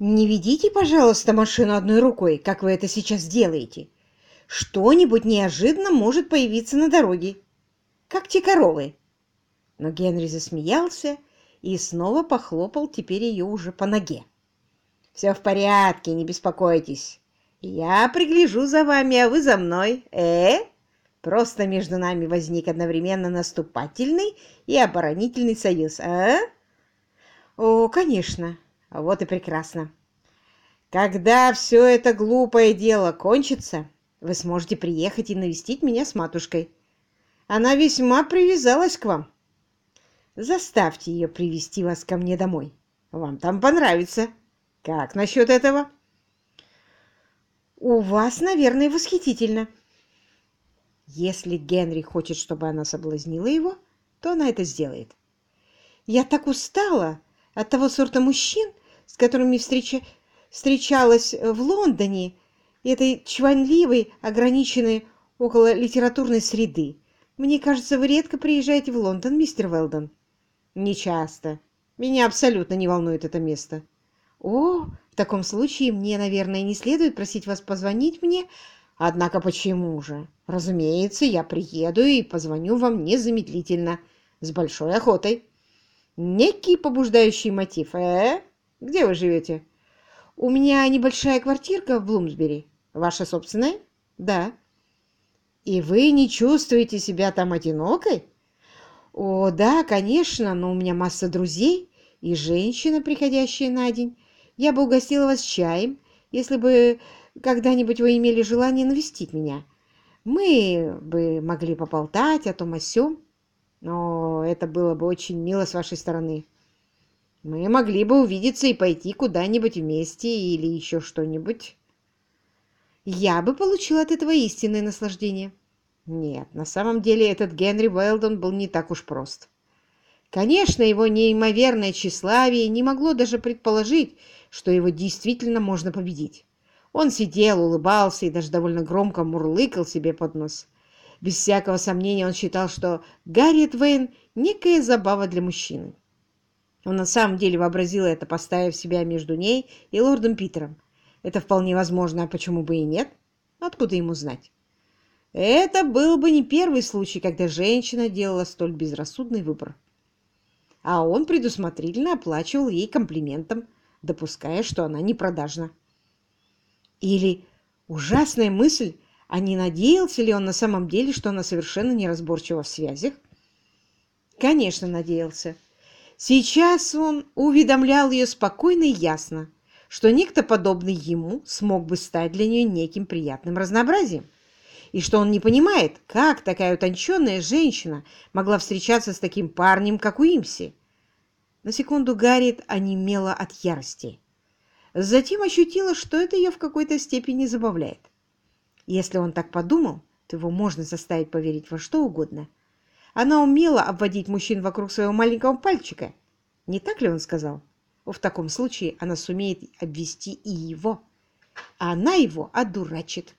Не ведите, пожалуйста, машину одной рукой, как вы это сейчас делаете. Что-нибудь неожиданно может появиться на дороге, как те коровы. Но Генри засмеялся и снова похлопал теперь ее уже по ноге. «Все в порядке, не беспокойтесь. Я пригляжу за вами, а вы за мной. Э? Просто между нами возник одновременно наступательный и оборонительный союз, а?» «О, конечно. Вот и прекрасно. Когда все это глупое дело кончится, вы сможете приехать и навестить меня с матушкой. Она весьма привязалась к вам. Заставьте ее привести вас ко мне домой. Вам там понравится. Как насчет этого? У вас, наверное, восхитительно. Если Генри хочет, чтобы она соблазнила его, то она это сделает. Я так устала от того сорта мужчин, с которыми встреча... встречалась в Лондоне, этой чванливой, ограниченной около литературной среды. Мне кажется, вы редко приезжаете в Лондон, мистер Велдон. Не часто. Меня абсолютно не волнует это место. О, в таком случае мне, наверное, не следует просить вас позвонить мне. Однако почему же? Разумеется, я приеду и позвоню вам незамедлительно, с большой охотой. Некий побуждающий мотив, э? Где вы живете? У меня небольшая квартирка в Блумсбери. Ваша собственная? Да. И вы не чувствуете себя там одинокой? О, да, конечно, но у меня масса друзей и женщина, приходящая на день. Я бы угостила вас чаем, если бы когда-нибудь вы имели желание навестить меня. Мы бы могли поболтать о том о сём, но это было бы очень мило с вашей стороны. Мы могли бы увидеться и пойти куда-нибудь вместе или еще что-нибудь. Я бы получила от этого истинное наслаждение. Нет, на самом деле этот Генри Уэлдон был не так уж прост. Конечно, его неимоверное тщеславие не могло даже предположить, что его действительно можно победить. Он сидел, улыбался и даже довольно громко мурлыкал себе под нос. Без всякого сомнения он считал, что Гарриет Вейн – некая забава для мужчины. Он на самом деле вообразил это, поставив себя между ней и лордом Питером. Это вполне возможно, а почему бы и нет? Откуда ему знать? Это был бы не первый случай, когда женщина делала столь безрассудный выбор. А он предусмотрительно оплачивал ей комплиментом, допуская, что она не продажна. Или ужасная мысль, а не надеялся ли он на самом деле, что она совершенно неразборчива в связях? Конечно, надеялся. Сейчас он уведомлял ее спокойно и ясно, что некто подобный ему смог бы стать для нее неким приятным разнообразием и что он не понимает, как такая утонченная женщина могла встречаться с таким парнем, как Уимси. На секунду Гарриет онемела от ярости. Затем ощутила, что это ее в какой-то степени забавляет. Если он так подумал, то его можно заставить поверить во что угодно. Она умела обводить мужчин вокруг своего маленького пальчика. Не так ли он сказал? В таком случае она сумеет обвести и его. А она его одурачит.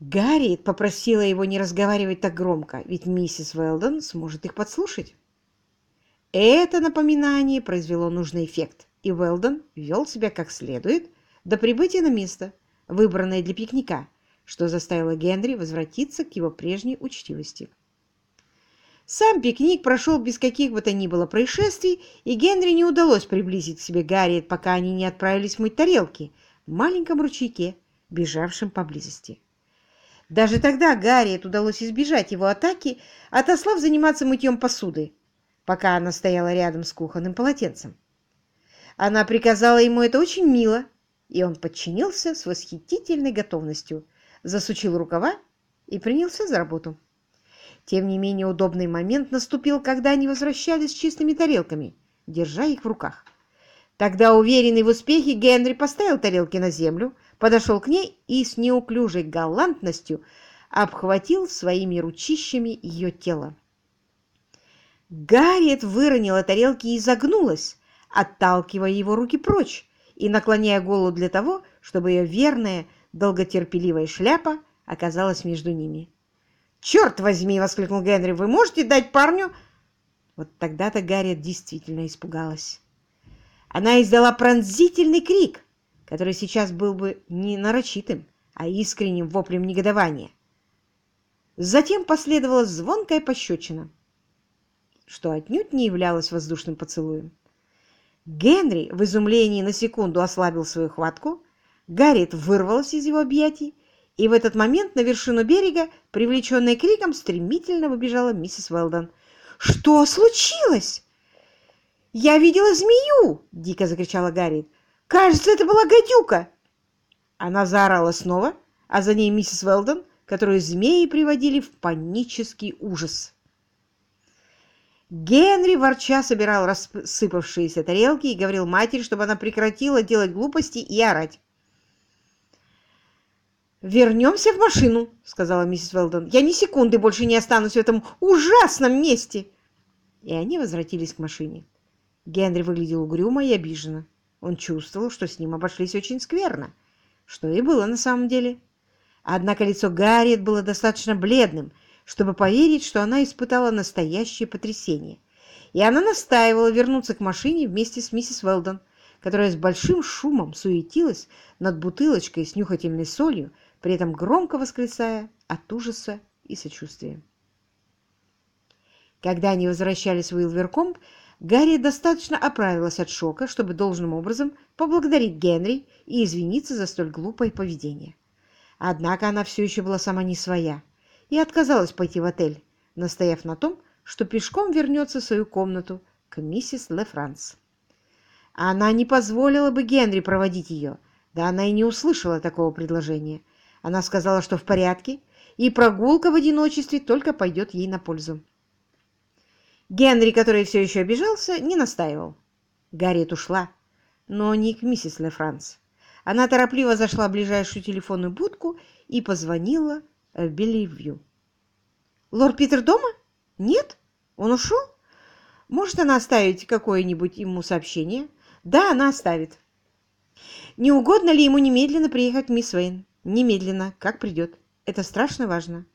Гарриет попросила его не разговаривать так громко, ведь миссис Уэлдон сможет их подслушать. Это напоминание произвело нужный эффект, и Уэлдон вел себя как следует до прибытия на место, выбранное для пикника, что заставило Генри возвратиться к его прежней учтивости. Сам пикник прошел без каких бы то ни было происшествий, и Генри не удалось приблизить к себе Гарриет, пока они не отправились мыть тарелки в маленьком ручейке, бежавшем поблизости. Даже тогда Гарриет удалось избежать его атаки, отослав заниматься мытьем посуды, пока она стояла рядом с кухонным полотенцем. Она приказала ему это очень мило, и он подчинился с восхитительной готовностью, засучил рукава и принялся за работу. Тем не менее удобный момент наступил, когда они возвращались с чистыми тарелками, держа их в руках. Тогда, уверенный в успехе, Генри поставил тарелки на землю, подошел к ней и с неуклюжей галантностью обхватил своими ручищами ее тело. Гарриет выронила тарелки и загнулась, отталкивая его руки прочь и наклоняя голову для того, чтобы ее верная, долготерпеливая шляпа оказалась между ними. «Черт возьми!» — воскликнул Генри. «Вы можете дать парню...» Вот тогда-то Гарриет действительно испугалась. Она издала пронзительный крик, который сейчас был бы не нарочитым, а искренним воплем негодования. Затем последовала звонкая пощечина, что отнюдь не являлось воздушным поцелуем. Генри в изумлении на секунду ослабил свою хватку, Гарриет вырвалась из его объятий, и в этот момент на вершину берега, привлеченная криком, стремительно выбежала миссис Уэлдон. «Что случилось?» «Я видела змею!» — дико закричала Гарриет. «Кажется, это была гадюка!» Она заорала снова, а за ней миссис Уэлдон, которую змеи приводили в панический ужас. Генри ворча собирал рассыпавшиеся тарелки и говорил матери, чтобы она прекратила делать глупости и орать. «Вернемся в машину», — сказала миссис Велдон. «Я ни секунды больше не останусь в этом ужасном месте!» И они возвратились к машине. Генри выглядел угрюмо и обиженно. Он чувствовал, что с ним обошлись очень скверно, что и было на самом деле. Однако лицо Гарриет было достаточно бледным, чтобы поверить, что она испытала настоящее потрясение. И она настаивала вернуться к машине вместе с миссис Велдон, которая с большим шумом суетилась над бутылочкой с нюхательной солью, при этом громко восклицая от ужаса и сочувствия. Когда они возвращались в Уилверкомп, Гарри достаточно оправилась от шока, чтобы должным образом поблагодарить Генри и извиниться за столь глупое поведение. Однако она все еще была сама не своя и отказалась пойти в отель, настояв на том, что пешком вернется в свою комнату к миссис Лефранс. Она не позволила бы Генри проводить ее, да она и не услышала такого предложения – она сказала, что в порядке, и прогулка в одиночестве только пойдет ей на пользу. Генри, который все еще обижался, не настаивал. Гарриет ушла, но не к миссис Лефранс. Она торопливо зашла в ближайшую телефонную будку и позвонила в Белливью. «Лорд Питер дома? Нет? Он ушел? Может, она оставить какое-нибудь ему сообщение?» «Да, она оставит». «Не угодно ли ему немедленно приехать мисс Уэйн?» Немедленно, как придет. Это страшно важно.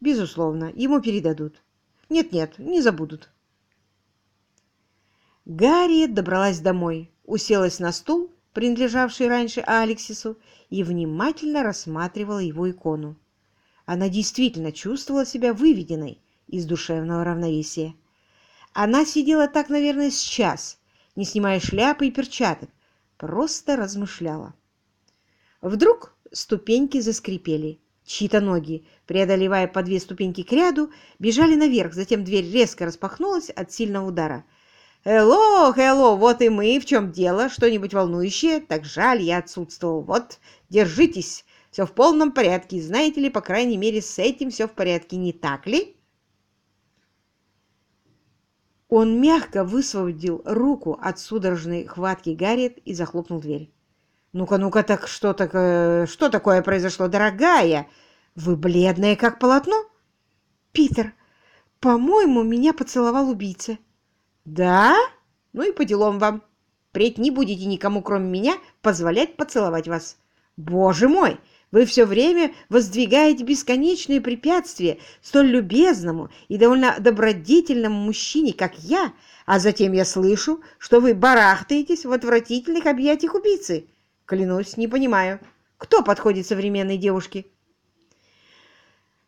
Безусловно, ему передадут. Нет-нет, не забудут. Гарриет добралась домой, уселась на стул, принадлежавший раньше Алексису, и внимательно рассматривала его икону. Она действительно чувствовала себя выведенной из душевного равновесия. Она сидела так, наверное, с час, не снимая шляпы и перчаток, просто размышляла. Вдруг ступеньки заскрипели. Чьи-то ноги, преодолевая по две ступеньки к ряду, бежали наверх, затем дверь резко распахнулась от сильного удара. «Элло, Элло, вот и мы, в чем дело? Что-нибудь волнующее? Так жаль, я отсутствовал. Вот, держитесь, все в полном порядке. Знаете ли, по крайней мере, с этим все в порядке, не так ли?» Он мягко высвободил руку от судорожной хватки Гарриет и захлопнул дверь. «Ну-ка, ну-ка, так что такое, что такое произошло, дорогая? Вы бледная, как полотно?» «Питер, по-моему, меня поцеловал убийца». «Да? Ну и по делам вам. Впредь не будете никому, кроме меня, позволять поцеловать вас. Боже мой, вы все время воздвигаете бесконечные препятствия столь любезному и довольно добродетельному мужчине, как я, а затем я слышу, что вы барахтаетесь в отвратительных объятиях убийцы». Клянусь, не понимаю, кто подходит современной девушке?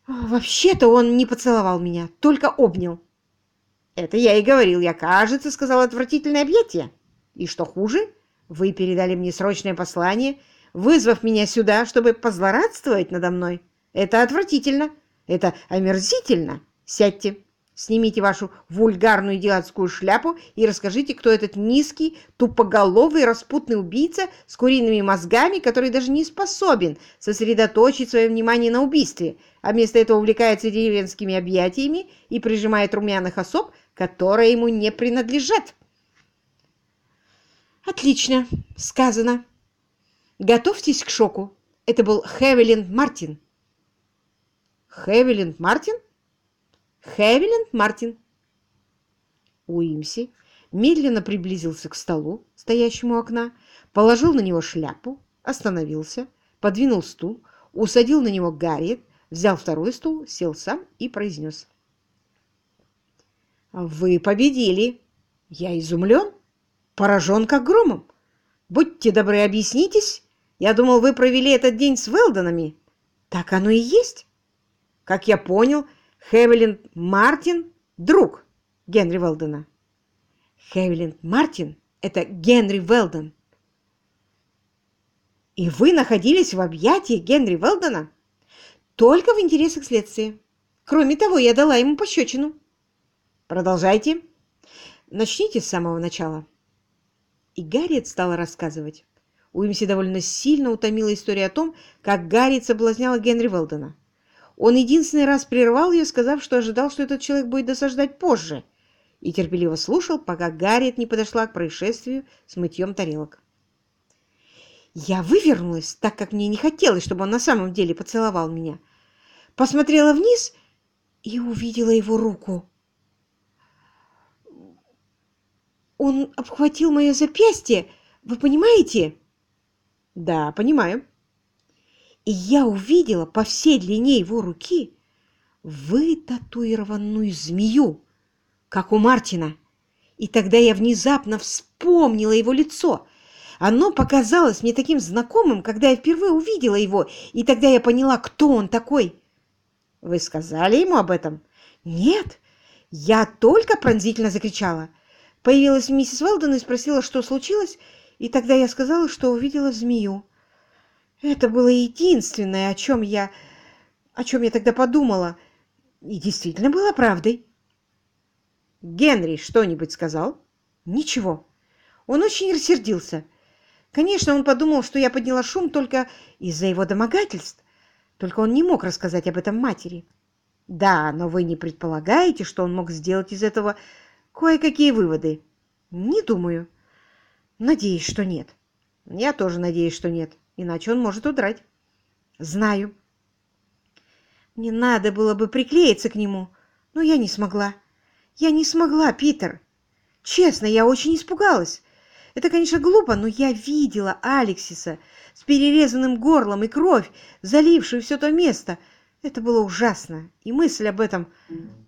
Вообще-то он не поцеловал меня, только обнял. Это я и говорил, я, кажется, сказал отвратительное объятие. И что хуже, вы передали мне срочное послание, вызвав меня сюда, чтобы позлорадствовать надо мной. Это отвратительно, это омерзительно. Сядьте. Снимите вашу вульгарную идиотскую шляпу и расскажите, кто этот низкий, тупоголовый, распутный убийца с куриными мозгами, который даже не способен сосредоточить свое внимание на убийстве, а вместо этого увлекается деревенскими объятиями и прижимает румяных особ, которые ему не принадлежат. Отлично, сказано. Готовьтесь к шоку. Это был Хевилин Мартин. Хевилин Мартин? Хевиленд Мартин. Уимси медленно приблизился к столу, стоящему у окна, положил на него шляпу, остановился, подвинул стул, усадил на него Гарриет, взял второй стул, сел сам и произнес. «Вы победили! Я изумлен! поражен как громом. Будьте добры, объяснитесь. Я думал, вы провели этот день с Велдонами. Так оно и есть. Как я понял, Хевелин Мартин — друг Генри Велдона. Хевелин Мартин — это Генри Велдон. И вы находились в объятии Генри Велдона? Только в интересах следствия. Кроме того, я дала ему пощечину. Продолжайте. Начните с самого начала. И Гарриет стала рассказывать. Уимси довольно сильно утомила история о том, как Гарриет соблазняла Генри Велдона. Он единственный раз прервал ее, сказав, что ожидал, что этот человек будет досаждать позже, и терпеливо слушал, пока Гарриет не подошла к происшествию с мытьем тарелок. Я вывернулась, так как мне не хотелось, чтобы он на самом деле поцеловал меня. Посмотрела вниз и увидела его руку. Он обхватил мое запястье, вы понимаете? Да, понимаю. И я увидела по всей длине его руки вытатуированную змею, как у Мартина. И тогда я внезапно вспомнила его лицо. Оно показалось мне таким знакомым, когда я впервые увидела его, и тогда я поняла, кто он такой. Вы сказали ему об этом? Нет, я только пронзительно закричала. Появилась миссис Уэлдон и спросила, что случилось, и тогда я сказала, что увидела змею. Это было единственное, о чем я... о чем я тогда подумала. И действительно было правдой. Генри что-нибудь сказал? Ничего. Он очень рассердился. Конечно, он подумал, что я подняла шум только из-за его домогательств. Только он не мог рассказать об этом матери. Да, но вы не предполагаете, что он мог сделать из этого кое-какие выводы? Не думаю. Надеюсь, что нет. Я тоже надеюсь, что нет. Иначе он может удрать. Знаю. Мне надо было бы приклеиться к нему, но я не смогла. Я не смогла, Питер. Честно, я очень испугалась. Это, конечно, глупо, но я видела Алексиса с перерезанным горлом и кровь, залившую все то место. Это было ужасно. И мысль об этом...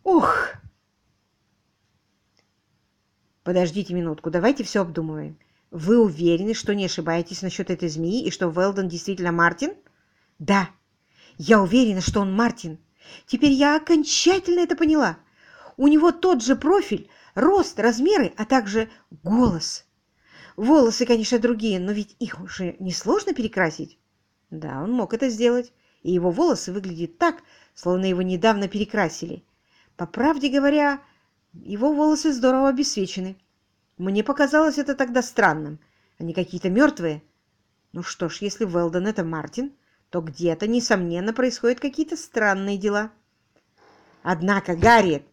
Ох! Подождите минутку, давайте все обдумываем. Вы уверены, что не ошибаетесь насчет этой змеи и что Велдон действительно Мартин? Да, я уверена, что он Мартин. Теперь я окончательно это поняла. У него тот же профиль, рост, размеры, а также голос. Волосы, конечно, другие, но ведь их уже несложно перекрасить. Да, он мог это сделать, и его волосы выглядят так, словно его недавно перекрасили. По правде говоря, его волосы здорово обесвечены. Мне показалось это тогда странным. Они какие-то мертвые. Ну что ж, если Велдон это Мартин, то где-то, несомненно, происходят какие-то странные дела. Однако, Гарриет,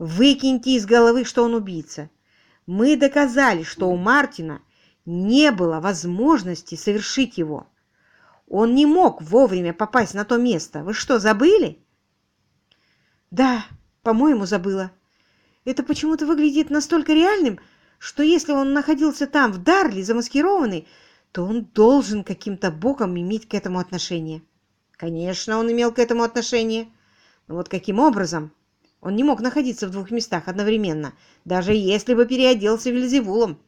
выкиньте из головы, что он убийца. Мы доказали, что у Мартина не было возможности совершить его. Он не мог вовремя попасть на то место. Вы что, забыли? Да, по-моему, забыла. Это почему-то выглядит настолько реальным, что если он находился там, в Дарли, замаскированный, то он должен каким-то боком иметь к этому отношение. Конечно, он имел к этому отношение. Но вот каким образом? Он не мог находиться в двух местах одновременно, даже если бы переоделся Вильзевулом.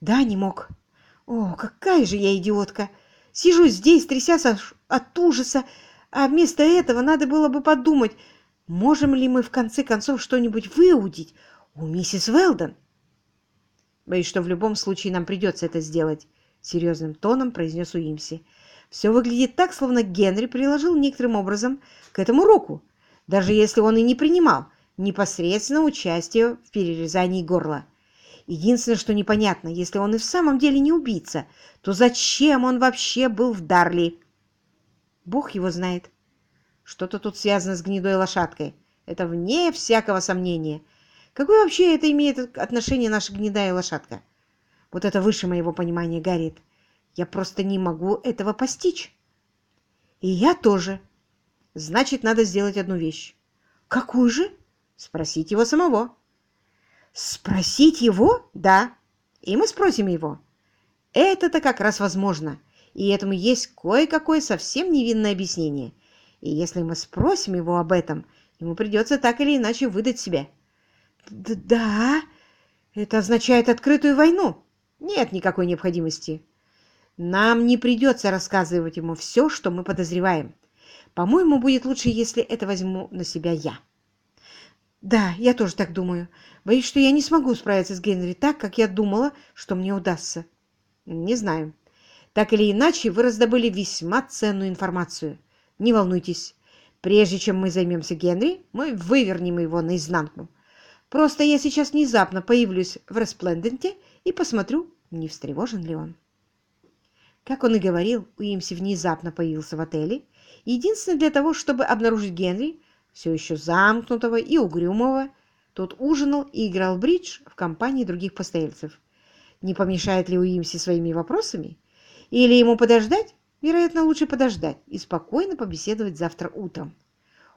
Да, не мог. О, какая же я идиотка! Сижу здесь, трясясь от ужаса, а вместо этого надо было бы подумать, можем ли мы в конце концов что-нибудь выудить у миссис Велдон. Боюсь, что в любом случае нам придется это сделать, серьезным тоном произнес Уимси. Все выглядит так, словно Генри приложил некоторым образом к этому руку, даже если он и не принимал непосредственно участие в перерезании горла. Единственное, что непонятно, если он и в самом деле не убийца, то зачем он вообще был в Дарли? Бог его знает. Что-то тут связано с гнедой лошадкой. Это вне всякого сомнения. Какое вообще это имеет отношение наша гнедая лошадка? Вот это выше моего понимания, Гарриет. Я просто не могу этого постичь. И я тоже. Значит, надо сделать одну вещь. Какую же? Спросить его самого. Спросить его? Да. И мы спросим его. Это-то как раз возможно. И этому есть кое-какое совсем невинное объяснение. И если мы спросим его об этом, ему придется так или иначе выдать себя. Да, это означает открытую войну. Нет никакой необходимости. Нам не придется рассказывать ему все, что мы подозреваем. По-моему, будет лучше, если это возьму на себя я. Да, я тоже так думаю. Боюсь, что я не смогу справиться с Генри так, как я думала, что мне удастся. Не знаю. Так или иначе, вы раздобыли весьма ценную информацию. Не волнуйтесь. Прежде чем мы займемся Генри, мы вывернем его наизнанку. Просто я сейчас внезапно появлюсь в Распленденте и посмотрю, не встревожен ли он. Как он и говорил, Уимси внезапно появился в отеле, единственно для того, чтобы обнаружить Генри, все еще замкнутого и угрюмого. Тот ужинал и играл в бридж в компании других постояльцев. Не помешает ли Уимси своими вопросами? Или ему подождать? Вероятно, лучше подождать и спокойно побеседовать завтра утром.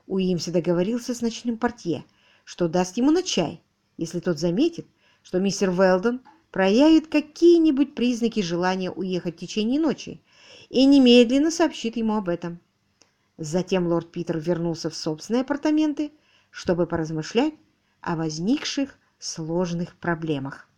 Уимси договорился с ночным портье, что даст ему на чай, если тот заметит, что мистер Велдон проявит какие-нибудь признаки желания уехать в течение ночи и немедленно сообщит ему об этом. Затем лорд Питер вернулся в собственные апартаменты, чтобы поразмышлять о возникших сложных проблемах.